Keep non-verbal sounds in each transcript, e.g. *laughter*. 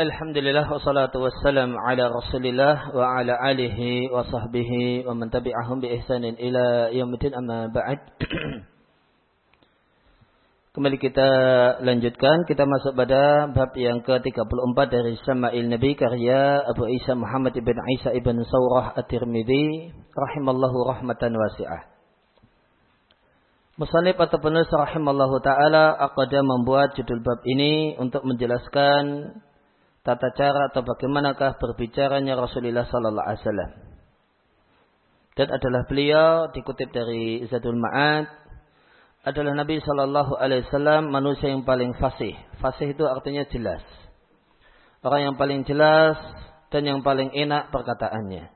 Alhamdulillah wassalatu wassalam ala Rasulillah wa ala alihi wa sahbihi wa man tabi'ahum bi ihsanin ila yaumil amma ba'd. *clears throat* Kembali kita lanjutkan, kita masuk pada bab yang ke-34 dari Sama'il Nabi karya Abu Isa Muhammad ibn Isa ibn Sawrah At-Tirmidzi rahimallahu rahmatan wasi'ah. Musanib atau penulis rahimallahu taala aqada membuat judul bab ini untuk menjelaskan tata cara atau bagaimanakah berbicaranya Rasulullah sallallahu alaihi wasallam. Dan adalah beliau dikutip dari Zadul Ma'ad adalah Nabi sallallahu alaihi wasallam manusia yang paling fasih. Fasih itu artinya jelas. Orang yang paling jelas dan yang paling enak perkataannya.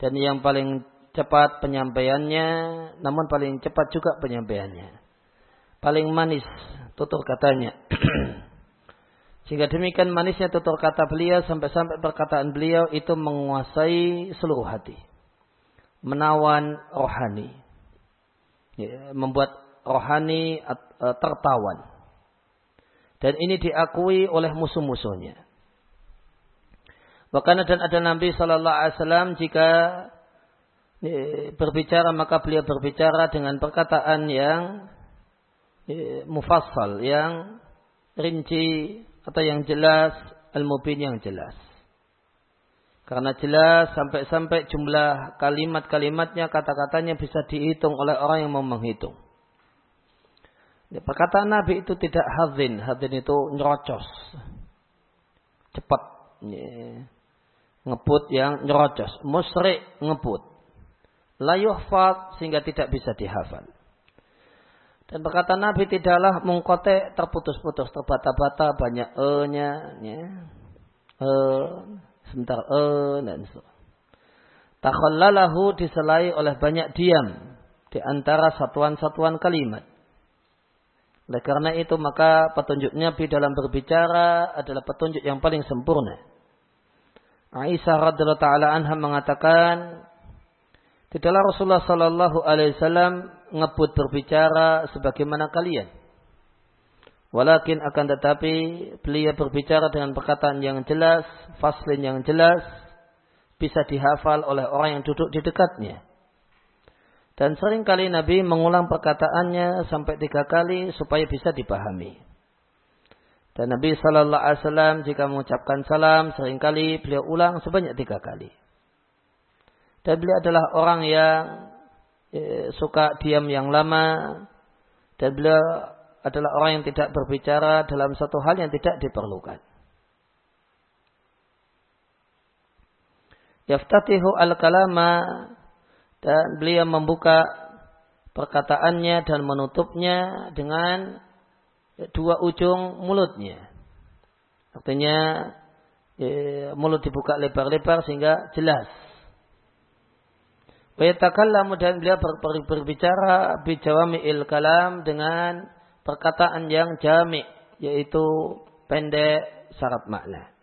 Dan yang paling cepat penyampaiannya, namun paling cepat juga penyampaiannya. Paling manis tutur katanya. *clears throat* Sehingga demikian manisnya tutur kata beliau sampai-sampai perkataan beliau itu menguasai seluruh hati. Menawan rohani. Ya, membuat rohani e, tertawan. Dan ini diakui oleh musuh-musuhnya. Bahkan dan ada Nabi Shallallahu Alaihi Wasallam jika e, berbicara maka beliau berbicara dengan perkataan yang e, mufassal, yang rinci, atau yang jelas al-mubin yang jelas. Karena jelas sampai-sampai jumlah kalimat-kalimatnya, kata-katanya bisa dihitung oleh orang yang mau menghitung. Ya, perkataan Nabi itu tidak hazin. Hazin itu nyerocos. Cepat. Ya. Ngebut yang nyerocos. Musrik ngebut. Layuhfad sehingga tidak bisa dihafal. Dan perkataan Nabi tidaklah mengkote terputus-putus, terbata-bata, banyak e-nya, ya. e, sebentar e, dan so. Takhallalahu diselai oleh banyak diam di antara satuan-satuan kalimat. Oleh karena itu maka petunjuknya Nabi dalam berbicara adalah petunjuk yang paling sempurna. Aisyah radhiyallahu taala anha mengatakan Tidaklah Rasulullah Sallallahu Alaihi Wasallam ngebut berbicara sebagaimana kalian. Walakin akan tetapi beliau berbicara dengan perkataan yang jelas, faslin yang jelas, bisa dihafal oleh orang yang duduk di dekatnya. Dan sering kali Nabi mengulang perkataannya sampai tiga kali supaya bisa dipahami. Dan Nabi Sallallahu Alaihi Wasallam jika mengucapkan salam sering kali beliau ulang sebanyak tiga kali. Dan beliau adalah orang yang suka diam yang lama. Dan beliau adalah orang yang tidak berbicara dalam satu hal yang tidak diperlukan. Yaftatihu al-kalama dan beliau membuka perkataannya dan menutupnya dengan dua ujung mulutnya. Artinya eh, mulut dibuka lebar-lebar sehingga jelas Wayatakallamu dan beliau ber, ber, berbicara bijawami'il kalam dengan perkataan yang jami' yaitu pendek syarat makna.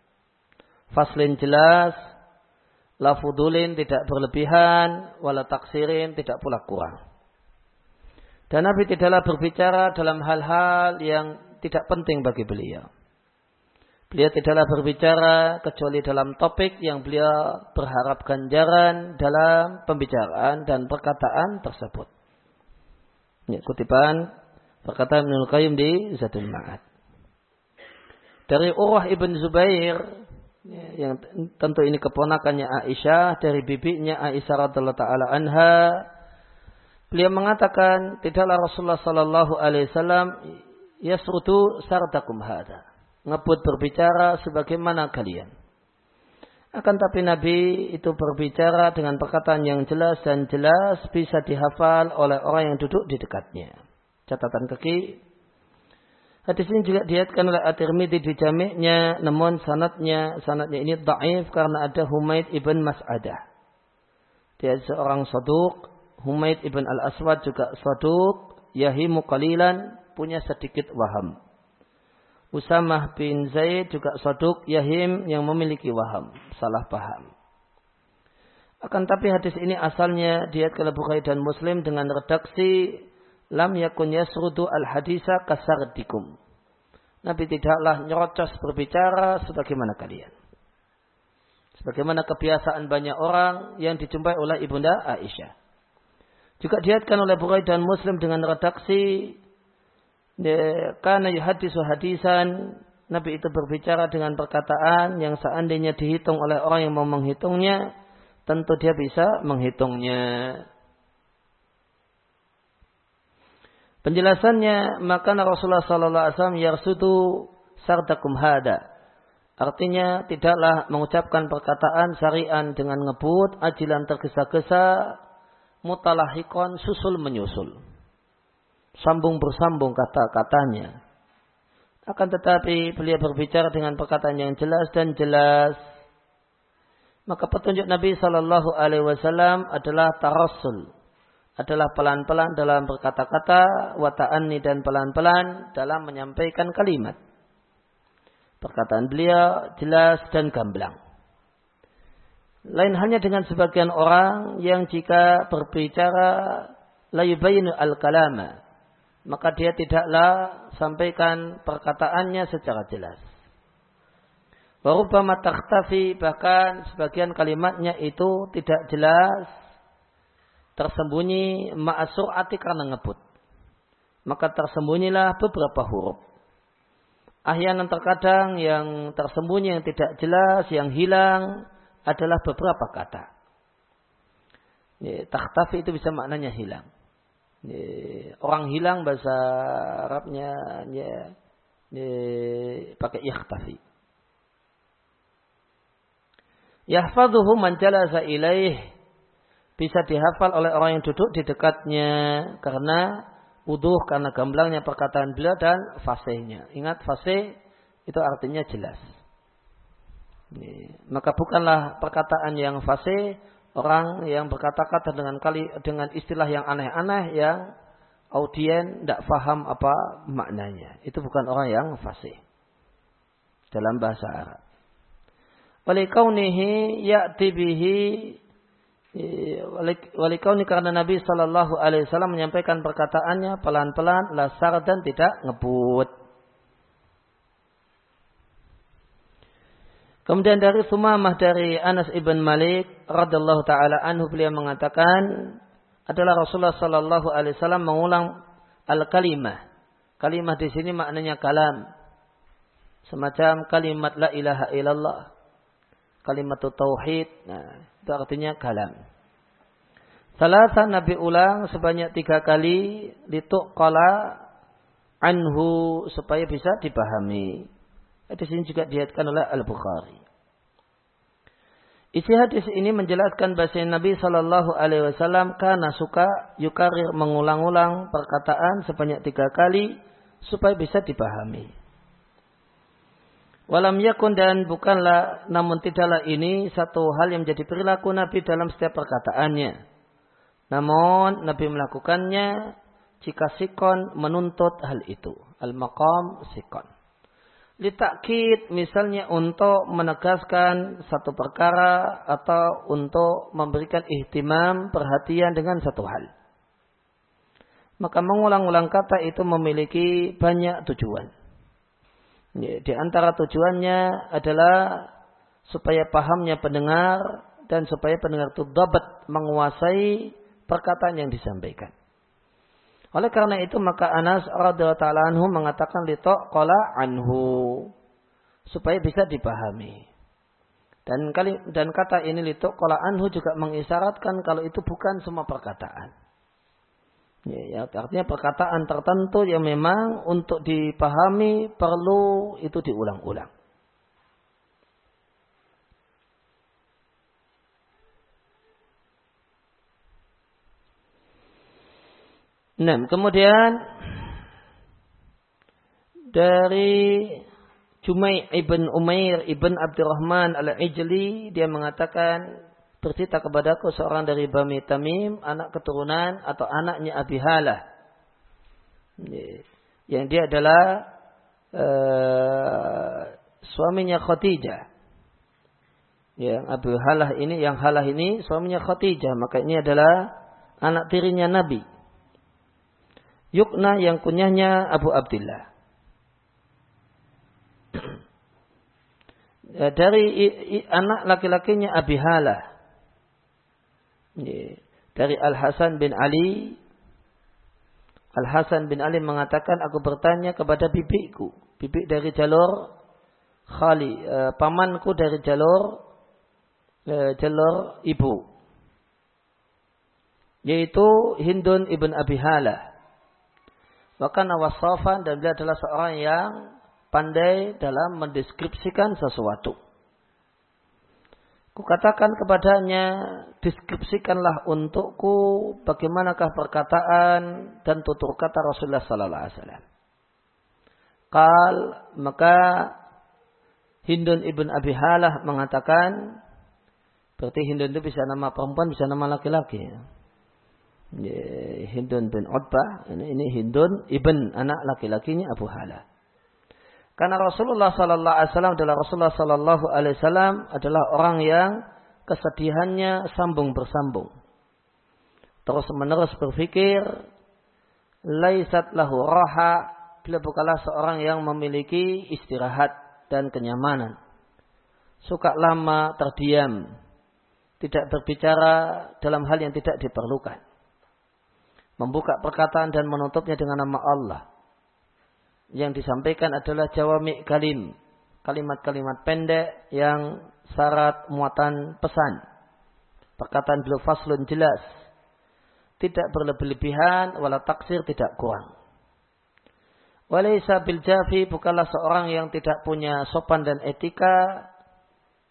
Faslin jelas, lafudulin tidak berlebihan, wala taksirin tidak pula kurang. Dan Nabi tidaklah berbicara dalam hal-hal yang tidak penting bagi beliau. Beliau tidaklah berbicara kecuali dalam topik yang beliau berharap ganjaran dalam pembicaraan dan perkataan tersebut. Ini kutipan perkataan Ibnu Qayyim di Zadul Ma'ad. Dari Urwah ibn Zubair ya, yang tentu ini keponakannya Aisyah dari bibinya Aisyah radhiallahu taala anha beliau mengatakan tidaklah Rasulullah sallallahu alaihi wasallam yasrutu sardakum hada ngebut berbicara sebagaimana kalian. Akan tapi Nabi itu berbicara dengan perkataan yang jelas dan jelas bisa dihafal oleh orang yang duduk di dekatnya. Catatan kaki. Hadis ini juga diatkan oleh At-Tirmidzi di jami'nya, namun sanatnya, sanatnya ini daif karena ada Humaid ibn Mas'adah. Dia seorang saduk, Humaid ibn al-Aswad juga saduk, yahimu qalilan, punya sedikit waham. Usamah bin Zaid juga saduk Yahim yang memiliki waham, salah paham. Akan tapi hadis ini asalnya diat kalau Bukhari dan Muslim dengan redaksi lam yakun yasrudu al hadisa kasardikum. Nabi tidaklah nyerocos berbicara sebagaimana kalian. Sebagaimana kebiasaan banyak orang yang dijumpai oleh Ibunda Aisyah. Juga dihatkan oleh Bukhari dan Muslim dengan redaksi karena yuhadisu hadisan Nabi itu berbicara dengan perkataan yang seandainya dihitung oleh orang yang mau menghitungnya tentu dia bisa menghitungnya. Penjelasannya maka Rasulullah sallallahu alaihi wasallam yarsudu sardakum hada. Artinya tidaklah mengucapkan perkataan syarian dengan ngebut, ajilan tergesa-gesa, mutalahikon susul menyusul. Sambung bersambung kata-katanya. Akan tetapi beliau berbicara dengan perkataan yang jelas dan jelas. Maka petunjuk Nabi Shallallahu Alaihi Wasallam adalah tarasul, adalah pelan-pelan dalam berkata-kata, wata'anni dan pelan-pelan dalam menyampaikan kalimat. Perkataan beliau jelas dan gamblang. Lain hanya dengan sebagian orang yang jika berbicara layubayinu al-kalama. Maka dia tidaklah sampaikan perkataannya secara jelas. Warubama takhtafi bahkan sebagian kalimatnya itu tidak jelas tersembunyi ati karena ngebut. Maka tersembunyilah beberapa huruf. Ahyanan terkadang yang tersembunyi yang tidak jelas, yang hilang adalah beberapa kata. takhtafi itu bisa maknanya hilang. Orang hilang bahasa Arabnya ya, pakai ikhtafi. Yahfaduhu man jalasa ilaih bisa dihafal oleh orang yang duduk di dekatnya karena wuduh karena gamblangnya perkataan beliau dan fasihnya. Ingat fasih itu artinya jelas. Maka bukanlah perkataan yang fasih orang yang berkata-kata dengan kali dengan istilah yang aneh-aneh yang audien tidak faham apa maknanya. Itu bukan orang yang fasih dalam bahasa Arab. Walikaunihi ya'ti bihi walikauni karena Nabi Shallallahu Alaihi Wasallam menyampaikan perkataannya pelan-pelan, lasar dan tidak ngebut. Kemudian dari Sumamah dari Anas ibn Malik radhiallahu taala anhu beliau mengatakan adalah Rasulullah sallallahu alaihi wasallam mengulang al-kalimah. Kalimah di sini maknanya kalam. Semacam kalimat la ilaha illallah. Kalimat tauhid. Nah, itu artinya kalam. Salasa Nabi ulang sebanyak tiga kali kala anhu supaya bisa dipahami. Hadis ini juga dihatkan oleh Al-Bukhari. Isi hadis ini menjelaskan bahasa Nabi Shallallahu Alaihi Wasallam karena suka yukarir mengulang-ulang perkataan sebanyak tiga kali supaya bisa dipahami. Walam yakun dan bukanlah namun tidaklah ini satu hal yang menjadi perilaku Nabi dalam setiap perkataannya. Namun Nabi melakukannya jika sikon menuntut hal itu. Al-maqam sikon litakid misalnya untuk menegaskan satu perkara atau untuk memberikan ihtimam perhatian dengan satu hal. Maka mengulang-ulang kata itu memiliki banyak tujuan. Di antara tujuannya adalah supaya pahamnya pendengar dan supaya pendengar itu dapat menguasai perkataan yang disampaikan. Oleh karena itu maka Anas radhiyallahu taala anhu mengatakan lito qala anhu supaya bisa dipahami. Dan kali dan kata ini lito qala anhu juga mengisyaratkan kalau itu bukan semua perkataan. Ya, ya, artinya perkataan tertentu yang memang untuk dipahami perlu itu diulang-ulang. Nah, kemudian dari Jumai ibn Umair ibn Abdurrahman al-Ijli dia mengatakan bercerita kepadaku seorang dari Bani Tamim anak keturunan atau anaknya Abi Halah. Yang dia adalah uh, suaminya Khadijah. Yang Abu Halah ini yang Halah ini suaminya Khadijah. Maka ini adalah anak tirinya Nabi Yukna yang kunyahnya Abu Abdullah. Ya, dari anak laki-lakinya Abi Halah. Ya, dari Al Hasan bin Ali. Al Hasan bin Ali mengatakan aku bertanya kepada bibiku, bibi dari jalur Khali, uh, pamanku dari jalur uh, jalur ibu, yaitu Hindun ibn Abi Halah. Maka nawasofan dan dia adalah seorang yang pandai dalam mendeskripsikan sesuatu. Kukatakan kepadanya, deskripsikanlah untukku bagaimanakah perkataan dan tutur kata Rasulullah Sallallahu Alaihi Wasallam. Kal maka Hindun ibn Abi Halah mengatakan, berarti Hindun itu bisa nama perempuan, bisa nama laki-laki. Hindun bin Utbah, ini, ini Hindun ibn anak laki-lakinya Abu Halah. Karena Rasulullah Sallallahu Alaihi Wasallam adalah Rasulullah Sallallahu Alaihi Wasallam adalah orang yang kesedihannya sambung bersambung. Terus menerus berpikir, laisat lahu raha, beliau bukanlah seorang yang memiliki istirahat dan kenyamanan. Suka lama terdiam, tidak berbicara dalam hal yang tidak diperlukan. Membuka perkataan dan menutupnya dengan nama Allah yang disampaikan adalah jawami kalim. Kalimat-kalimat pendek yang syarat muatan pesan. Perkataan beliau faslun jelas. Tidak berlebih-lebihan, wala taksir tidak kurang. Walaysa bil jafi bukanlah seorang yang tidak punya sopan dan etika.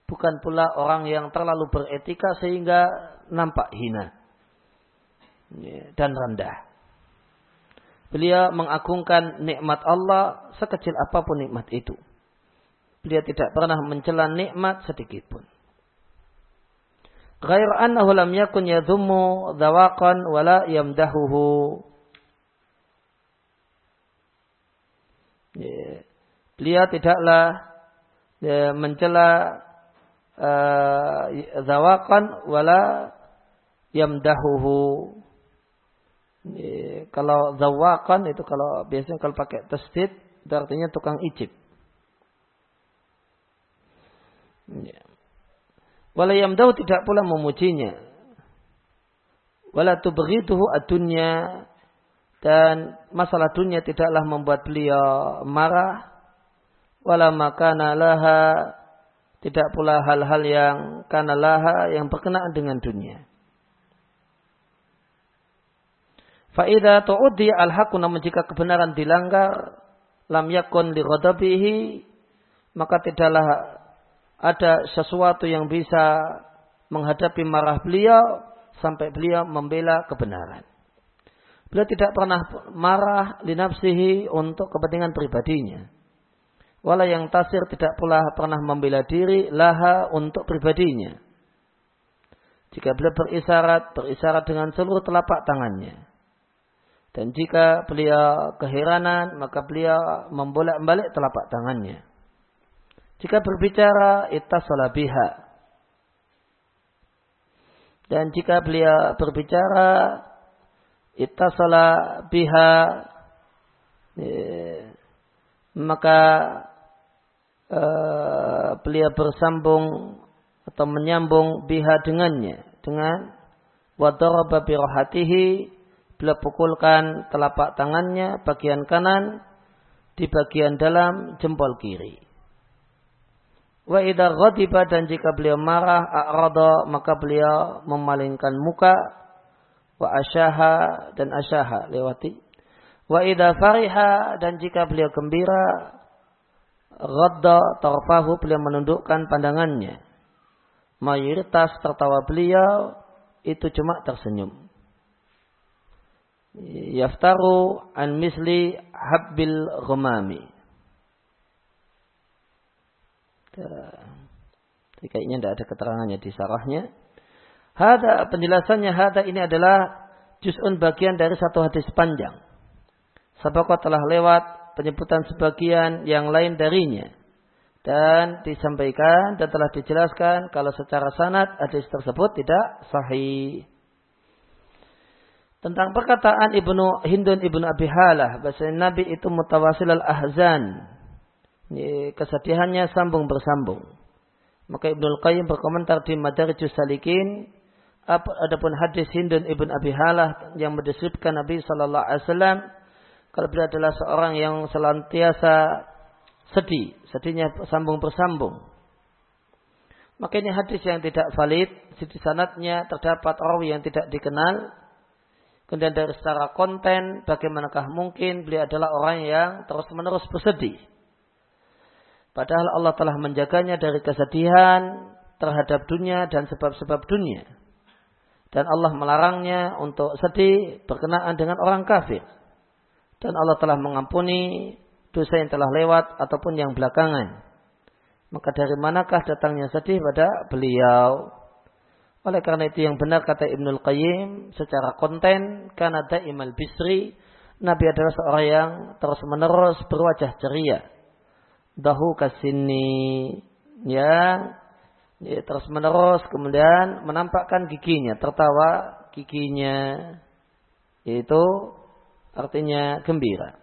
Bukan pula orang yang terlalu beretika sehingga nampak hina. Dan rendah. Beliau mengagungkan nikmat Allah sekecil apa pun nikmat itu. Beliau tidak pernah mencela nikmat sedikit pun. Ghair annahu lam yakun yadhummu dhawaqan wala yamdahuhu. Ya. Beliau tidaklah ya, mencela uh, dhawaqan wala yamdahuhu kalau zawakan itu kalau biasanya kalau pakai tasdid itu artinya tukang icip. Ya. Wala yamdahu tidak pula memujinya. Wala tubghituhu adunya dan masalah dunia tidaklah membuat beliau marah. Wala makana laha tidak pula hal-hal yang kana laha yang berkenaan dengan dunia. Fa'idha tu'uddi al-haqu namun jika kebenaran dilanggar, lam yakun li ghadabihi, maka tidaklah ada sesuatu yang bisa menghadapi marah beliau sampai beliau membela kebenaran. Beliau tidak pernah marah linafsihi untuk kepentingan pribadinya. Walau yang tasir tidak pula pernah membela diri laha untuk pribadinya. Jika beliau berisyarat, berisyarat dengan seluruh telapak tangannya. Dan jika beliau keheranan, maka beliau membolak-balik telapak tangannya. Jika berbicara, ittasala biha. Dan jika beliau berbicara, ittasala biha, ya, maka uh, beliau bersambung atau menyambung biha dengannya. Dengan wadaraba birahatihi beliau pukulkan telapak tangannya bagian kanan di bagian dalam jempol kiri. Wa idza ghadiba dan jika beliau marah a'rada maka beliau memalingkan muka wa asyaha dan asyaha lewati. Wa idza fariha dan jika beliau gembira ghadda tarfahu beliau menundukkan pandangannya. Mayoritas tertawa beliau itu cuma tersenyum yaftaru an misli habbil ghamami. Kayaknya tidak ada keterangannya di sarahnya. Hada penjelasannya hada ini adalah juz'un bagian dari satu hadis panjang. Sabakot telah lewat penyebutan sebagian yang lain darinya. Dan disampaikan dan telah dijelaskan kalau secara sanad hadis tersebut tidak sahih tentang perkataan Ibnu Hindun Ibnu Abi Halah bahasa Nabi itu mutawasil al-ahzan kesedihannya sambung bersambung Maka Ibnu Qayyim berkomentar di Madarijus Salikin, adapun hadis Hindun ibn Abi Halah yang mendeskripsikan Nabi Shallallahu Alaihi Wasallam kalau beliau adalah seorang yang selantiasa sedih, sedihnya sambung bersambung. Maka ini hadis yang tidak valid, di sanatnya terdapat orang yang tidak dikenal. Kemudian dari secara konten, bagaimanakah mungkin beliau adalah orang yang terus-menerus bersedih. Padahal Allah telah menjaganya dari kesedihan terhadap dunia dan sebab-sebab dunia. Dan Allah melarangnya untuk sedih berkenaan dengan orang kafir. Dan Allah telah mengampuni dosa yang telah lewat ataupun yang belakangan. Maka dari manakah datangnya sedih pada beliau? Oleh karena itu yang benar kata Ibnul Qayyim secara konten karena daimal bisri Nabi adalah seorang yang terus menerus berwajah ceria. Dahu kasini yang ya, terus menerus kemudian menampakkan giginya tertawa giginya. Yaitu artinya gembira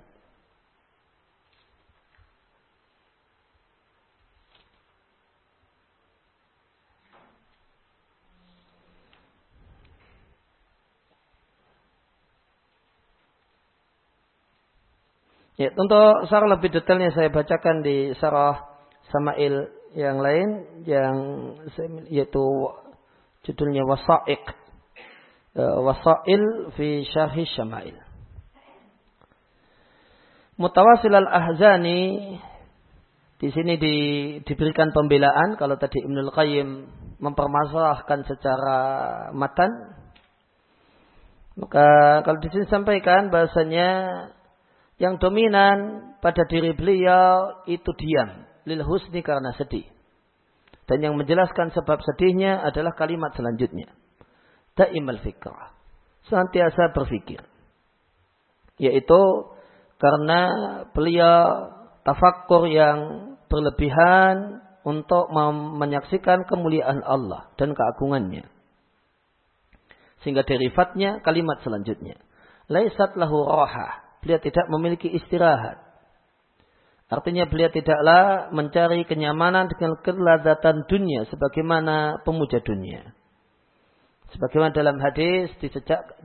Ya, untuk sarah lebih detailnya saya bacakan di sarah Samail yang lain yang yaitu judulnya Wasa'iq. Ya, Wasail fi Syarhi Syama'il. Mutawasil al-Ahzani di sini di, diberikan pembelaan kalau tadi Ibnul Qayyim mempermasalahkan secara matan maka kalau di sini sampaikan bahasanya yang dominan pada diri beliau itu diam. Lil husni karena sedih. Dan yang menjelaskan sebab sedihnya adalah kalimat selanjutnya. Da'imal fikrah. Senantiasa berpikir. Yaitu karena beliau tafakkur yang berlebihan untuk menyaksikan kemuliaan Allah dan keagungannya. Sehingga derivatnya kalimat selanjutnya. Laisat lahu rohah beliau tidak memiliki istirahat. Artinya beliau tidaklah mencari kenyamanan dengan kelazatan dunia sebagaimana pemuja dunia. Sebagaimana dalam hadis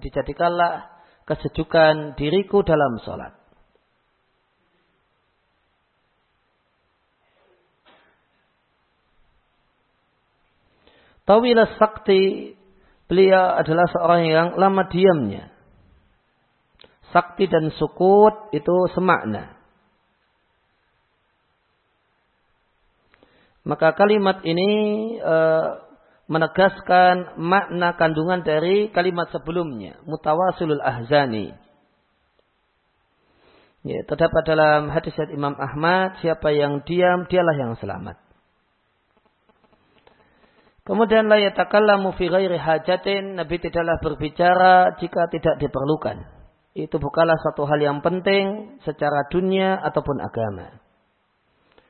dijadikanlah kesejukan diriku dalam sholat. Tawilah sakti beliau adalah seorang yang lama diamnya sakti dan sukut itu semakna. Maka kalimat ini e, menegaskan makna kandungan dari kalimat sebelumnya, mutawasilul ahzani. Ya, terdapat dalam hadis Imam Ahmad, siapa yang diam, dialah yang selamat. Kemudian la yatakallamu fi ghairi hajatin, Nabi tidaklah berbicara jika tidak diperlukan itu bukanlah satu hal yang penting secara dunia ataupun agama.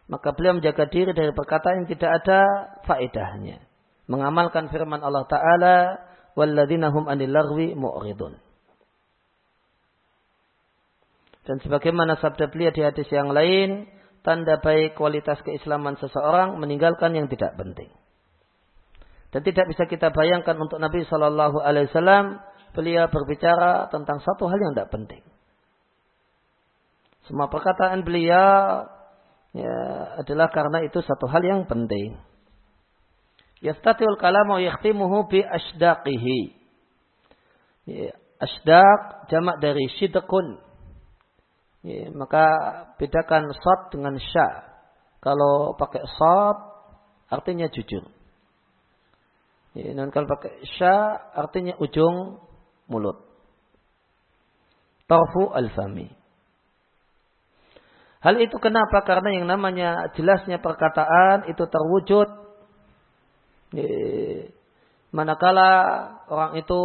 Maka beliau menjaga diri dari perkataan yang tidak ada faedahnya. Mengamalkan firman Allah Ta'ala, وَالَّذِينَ هُمْ أَنِ اللَّغْوِ مُعْرِضُونَ Dan sebagaimana sabda beliau di hadis yang lain, tanda baik kualitas keislaman seseorang meninggalkan yang tidak penting. Dan tidak bisa kita bayangkan untuk Nabi Shallallahu Alaihi Wasallam beliau berbicara tentang satu hal yang tidak penting. Semua perkataan beliau ya, adalah karena itu satu hal yang penting. Yastatiul kalam wa yakhtimuhu bi asdaqihi. Ya, asdaq jamak dari syidqun. Ya, maka bedakan sad dengan sya. Kalau pakai sad artinya jujur. Ya, dan kalau pakai sya artinya ujung mulut. Tarfu al-fami. Hal itu kenapa? Karena yang namanya jelasnya perkataan itu terwujud manakala orang itu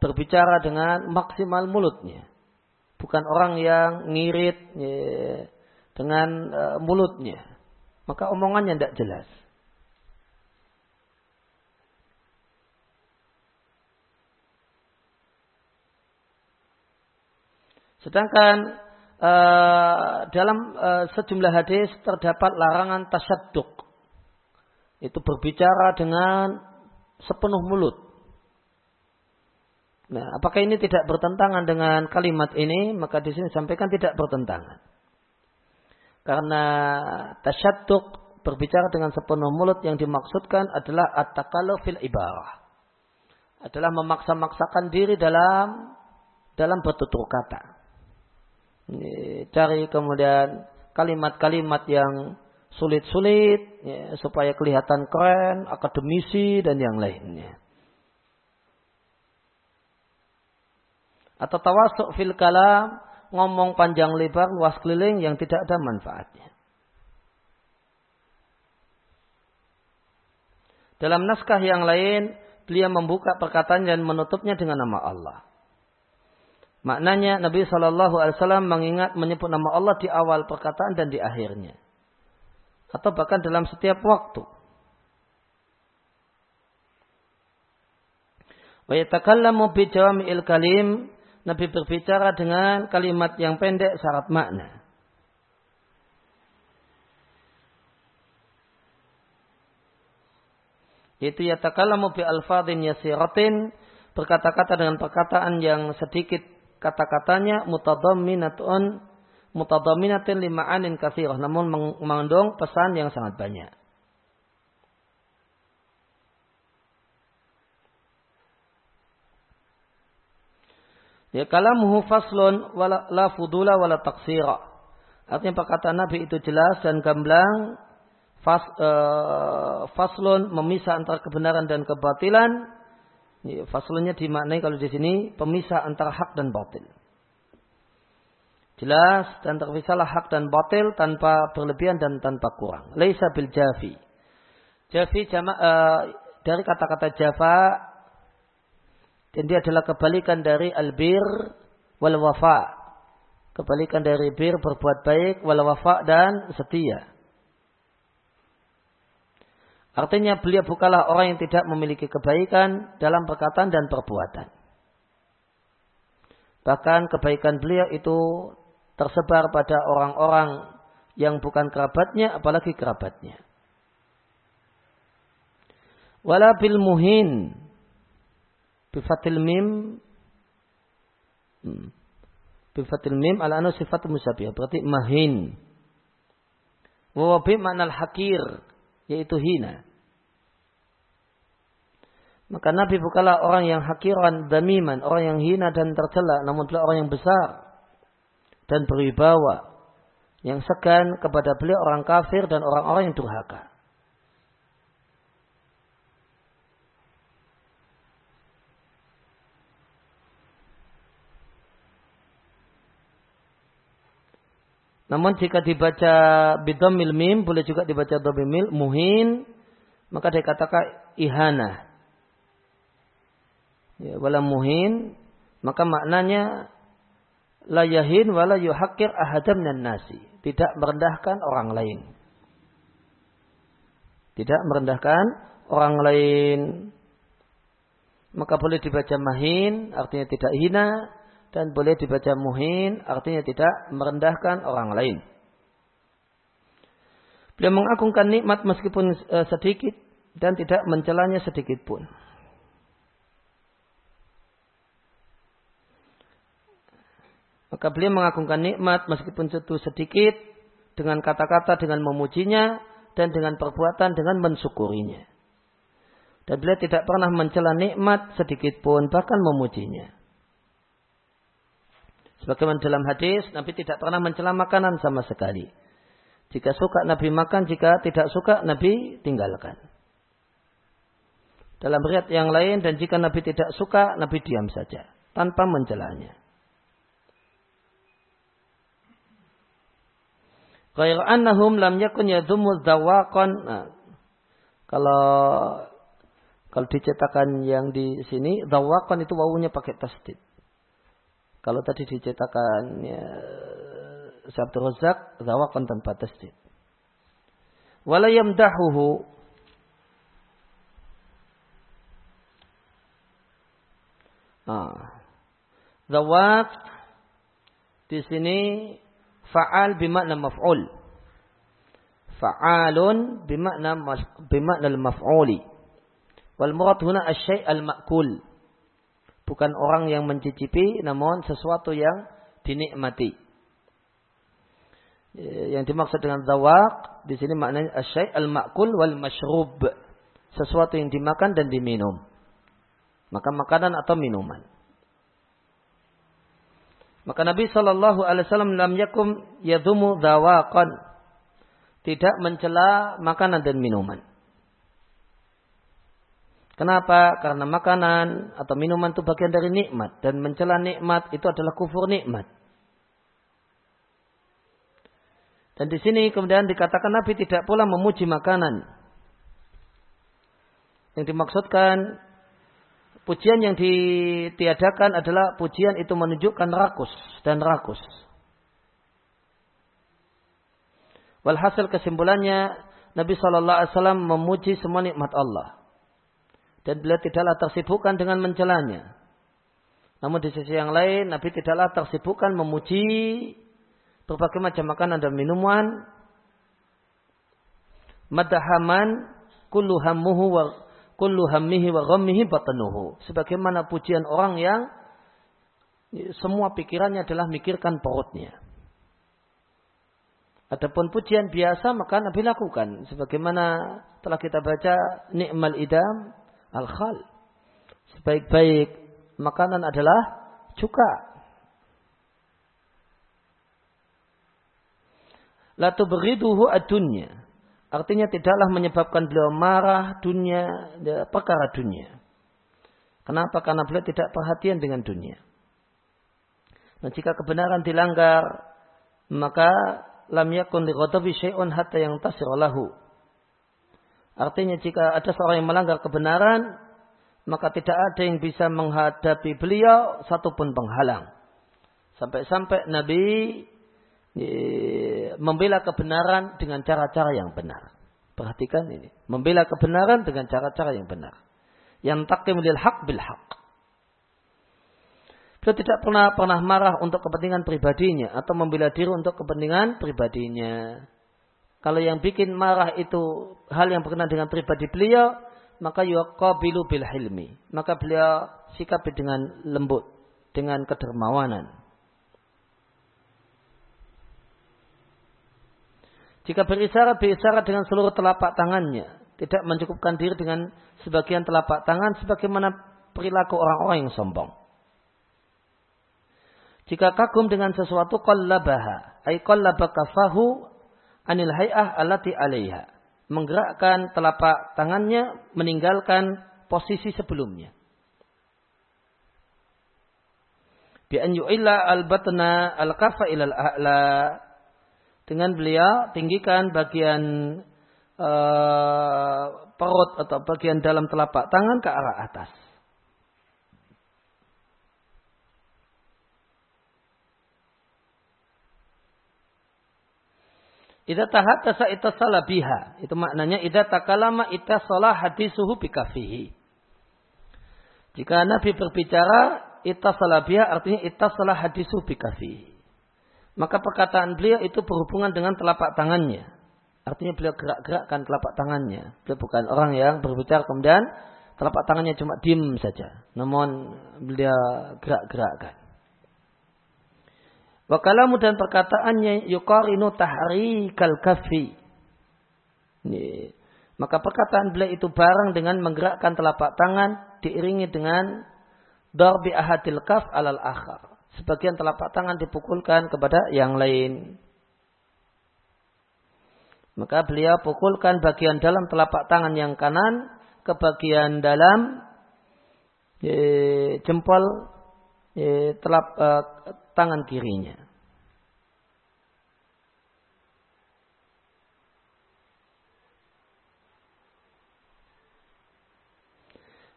berbicara dengan maksimal mulutnya. Bukan orang yang ngirit dengan eh, mulutnya. Maka omongannya tidak jelas. Sedangkan uh, dalam uh, sejumlah hadis terdapat larangan tasyaduk. itu berbicara dengan sepenuh mulut. Nah, apakah ini tidak bertentangan dengan kalimat ini? Maka di sini sampaikan tidak bertentangan. Karena tasyattuk berbicara dengan sepenuh mulut yang dimaksudkan adalah at-takalu fil ibarah. Adalah memaksa-maksakan diri dalam dalam bertutur kata. Cari kemudian kalimat-kalimat yang sulit-sulit ya, supaya kelihatan keren, akademisi dan yang lainnya. Atau tawasuk fil kalam, ngomong panjang lebar, luas keliling yang tidak ada manfaatnya. Dalam naskah yang lain, beliau membuka perkataan dan menutupnya dengan nama Allah. Maknanya Nabi Wasallam mengingat menyebut nama Allah di awal perkataan dan di akhirnya, atau bahkan dalam setiap waktu. Wa yatakallamu bi jawami'il kalim Nabi berbicara dengan kalimat yang pendek syarat makna. Yaitu yatakallamu bi alfadhin yasiratin berkata-kata dengan perkataan yang sedikit kata-katanya mutadamminatun mutadamminatin lima'anin kathirah namun mengandung pesan yang sangat banyak. Ya kalamuhu faslun wala la fudula wala taksira. Artinya perkataan Nabi itu jelas dan gamblang. Fas, uh, faslun memisah antara kebenaran dan kebatilan. Ya, faslunnya dimaknai kalau di sini pemisah antara hak dan batil. Jelas dan terpisahlah hak dan batil tanpa berlebihan dan tanpa kurang. Laisa bil jafi. Jafi jama, uh, dari kata-kata jafa dan dia adalah kebalikan dari albir wal wafa. Kebalikan dari bir berbuat baik wal wafa dan setia. Artinya beliau bukanlah orang yang tidak memiliki kebaikan dalam perkataan dan perbuatan. Bahkan kebaikan beliau itu tersebar pada orang-orang yang bukan kerabatnya apalagi kerabatnya. Wala bil muhin bifatil mim hmm. bifatil mim ala anu sifat musyabih berarti mahin wa bi makna hakir yaitu hina maka Nabi bukanlah orang yang hakiran damiman, orang yang hina dan tercela, namun beliau orang yang besar dan berwibawa, yang segan kepada beliau orang kafir dan orang-orang yang durhaka. Namun jika dibaca bidomil mim, boleh juga dibaca domil muhin, maka dikatakan ihana. Ya, wala muhin, maka maknanya la yahin wala yuhakir ahadam dan nasi. Tidak merendahkan orang lain. Tidak merendahkan orang lain. Maka boleh dibaca mahin, artinya tidak hina dan boleh dibaca muhin artinya tidak merendahkan orang lain. Beliau mengagungkan nikmat meskipun uh, sedikit dan tidak mencelanya sedikit pun. Maka beliau mengagungkan nikmat meskipun itu sedikit dengan kata-kata dengan memujinya dan dengan perbuatan dengan mensyukurinya. Dan beliau tidak pernah mencela nikmat sedikit pun bahkan memujinya. Sebagaimana dalam hadis, Nabi tidak pernah mencela makanan sama sekali. Jika suka Nabi makan, jika tidak suka Nabi tinggalkan. Dalam riat yang lain dan jika Nabi tidak suka, Nabi diam saja tanpa mencelanya. Ghair annahum lam yakun yadumu dawaqan. Nah, kalau kalau dicetakan yang di sini, dawaqan itu wawunya pakai tasdid. Kalau tadi dicetakan ya, Sabtu Razak, zawakan tanpa tasdid. Wala yamdahuhu Ah. Zawak di sini fa'al bimakna maf'ul. fa'alun bimakna bimakna al-maf'uli. Wal murad huna asy al-ma'kul. Bukan orang yang mencicipi namun sesuatu yang dinikmati. Yang dimaksud dengan zawaq di sini maknanya asy al-ma'kul wal mashrub. Sesuatu yang dimakan dan diminum. Maka makanan atau minuman. Maka Nabi Shallallahu Alaihi Wasallam lam yakum yadumu dawaqan tidak mencela makanan dan minuman. Kenapa? Karena makanan atau minuman itu bagian dari nikmat dan mencela nikmat itu adalah kufur nikmat. Dan di sini kemudian dikatakan Nabi tidak pula memuji makanan. Yang dimaksudkan pujian yang ditiadakan adalah pujian itu menunjukkan rakus dan rakus. Walhasil kesimpulannya Nabi Shallallahu Alaihi Wasallam memuji semua nikmat Allah dan beliau tidaklah tersibukkan dengan mencelanya. Namun di sisi yang lain Nabi tidaklah tersibukkan memuji berbagai macam makanan dan minuman madahaman kullu hammuhu wa kullu hammihi wa ghammihi batanuhu. Sebagaimana pujian orang yang semua pikirannya adalah mikirkan perutnya. Adapun pujian biasa maka Nabi lakukan. Sebagaimana telah kita baca ni'mal idam al-khal. Sebaik-baik makanan adalah cuka. La tubghiduhu ad-dunya. Artinya tidaklah menyebabkan beliau marah dunia, ya, perkara dunia. Kenapa? Karena beliau tidak perhatian dengan dunia. Nah, jika kebenaran dilanggar, maka lam yakun li ghadabi syai'un hatta yang lahu. Artinya jika ada seorang yang melanggar kebenaran, maka tidak ada yang bisa menghadapi beliau satupun penghalang. Sampai-sampai Nabi membela kebenaran dengan cara-cara yang benar. Perhatikan ini. Membela kebenaran dengan cara-cara yang benar. Yang takimul hak bil hak. Beliau tidak pernah pernah marah untuk kepentingan pribadinya atau membela diri untuk kepentingan pribadinya. Kalau yang bikin marah itu hal yang berkenaan dengan pribadi beliau, maka yuqabilu bil hilmi. Maka beliau sikapi dengan lembut, dengan kedermawanan. Jika berisyarat, berisyarat dengan seluruh telapak tangannya. Tidak mencukupkan diri dengan sebagian telapak tangan sebagaimana perilaku orang-orang yang sombong. Jika kagum dengan sesuatu qallabaha, ay qallaba kafahu anil hay'ah allati 'alaiha. Menggerakkan telapak tangannya meninggalkan posisi sebelumnya. Bi an yu'illa al-batna al-kafa ila al-a'la dengan beliau tinggikan bagian uh, perut atau bagian dalam telapak tangan ke arah atas. Idza tahaddasa itasala biha. Itu maknanya idza takalama itasala hadisuhu bikafihi. Jika Nabi berbicara itasala biha artinya itasala hadisuhu bikafihi maka perkataan beliau itu berhubungan dengan telapak tangannya. Artinya beliau gerak-gerakkan telapak tangannya. Beliau bukan orang yang berbicara kemudian telapak tangannya cuma diem saja. Namun beliau gerak-gerakkan. Wakalamu dan perkataannya yukarinu tahrikal kafi. Ini. Maka perkataan beliau itu bareng dengan menggerakkan telapak tangan diiringi dengan darbi ahadil kaf alal akhar sebagian telapak tangan dipukulkan kepada yang lain. Maka beliau pukulkan bagian dalam telapak tangan yang kanan ke bagian dalam e, jempol e, telap, e, tangan kirinya.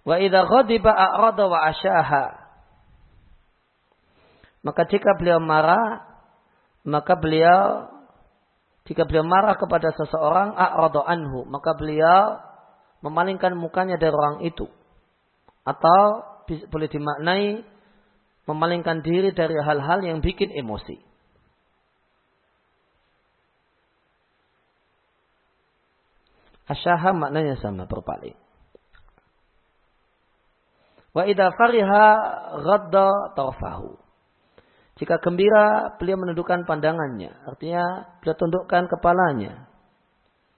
Wa idza ghadiba a'rada wa asyaha maka jika beliau marah, maka beliau jika beliau marah kepada seseorang a'radu anhu, maka beliau memalingkan mukanya dari orang itu. Atau boleh dimaknai memalingkan diri dari hal-hal yang bikin emosi. Asyaha maknanya sama berpaling. Wa idha fariha ghadda tarfahu. Jika gembira, beliau menundukkan pandangannya. Artinya, beliau tundukkan kepalanya.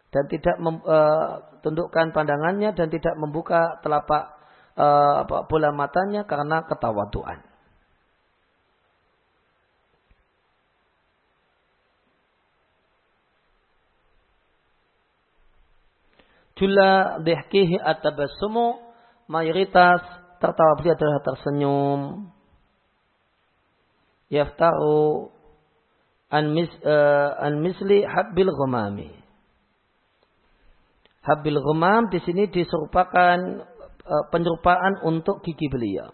Dan tidak mem, uh, tundukkan pandangannya dan tidak membuka telapak uh, bola matanya karena ketawaduan. Jula dihkihi atabassumu mayoritas tertawa beliau adalah tersenyum. Yaftaru an, mis, uh, an misli habbil ghumami. Habbil ghumam di sini diserupakan uh, penyerupaan untuk gigi beliau.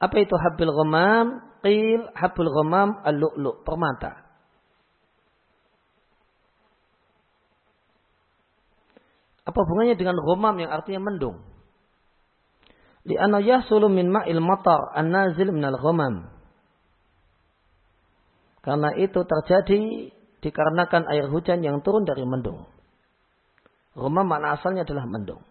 Apa itu habbil ghumam? Qil habbil ghumam al-lu'lu' permata. Apa hubungannya dengan ghumam yang artinya mendung? Lianna yahsulu min ma'il matar an-nazil minal ghamam. Karena itu terjadi dikarenakan air hujan yang turun dari mendung. Ghamam makna asalnya adalah mendung.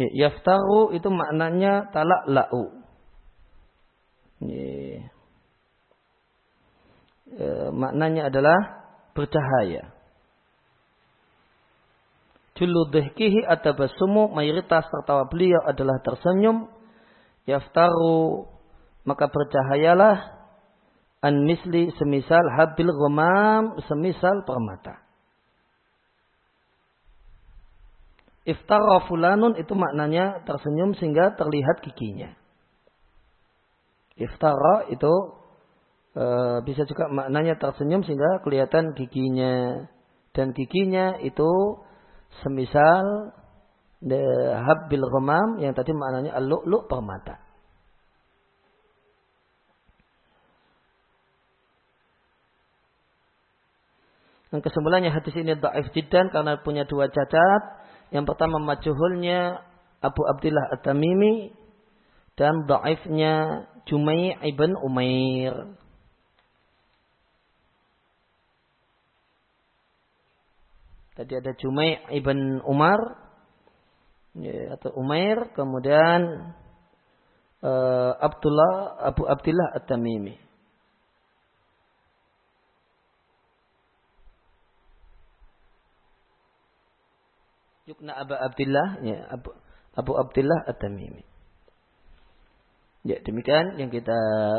Ya, yaftaru itu maknanya talak lau. Ya. E, maknanya adalah bercahaya. Jullu dhihkihi atabasumu mayoritas tertawa beliau adalah tersenyum. Yaftaru maka bercahayalah an misli semisal habil ghamam semisal permata. Iftara fulanun itu maknanya tersenyum sehingga terlihat giginya. Iftara itu e, bisa juga maknanya tersenyum sehingga kelihatan giginya. Dan giginya itu semisal de habbil ghamam yang tadi maknanya al-lu'lu' permata. Dan kesimpulannya hadis ini daif jiddan karena punya dua cacat yang pertama majuhulnya Abu Abdullah At-Tamimi dan daifnya Jumai ibn Umair. Tadi ada Jumai ibn Umar ya, atau Umair, kemudian uh, Abdullah Abu Abdullah At-Tamimi. Yukna Abu Abdullah, ya, Abu, Abu Abdullah At-Tamimi. Ya, demikian yang kita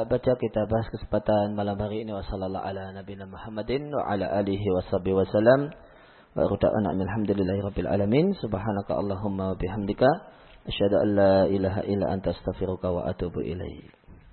baca kita bahas kesempatan malam hari ini wasallallahu ala nabiyina Muhammadin wa ala alihi washabihi wasallam. Wa ruta'ana alhamdulillahi alamin. Subhanaka Allahumma wa bihamdika asyhadu an la ilaha illa anta astaghfiruka wa atubu ilaik.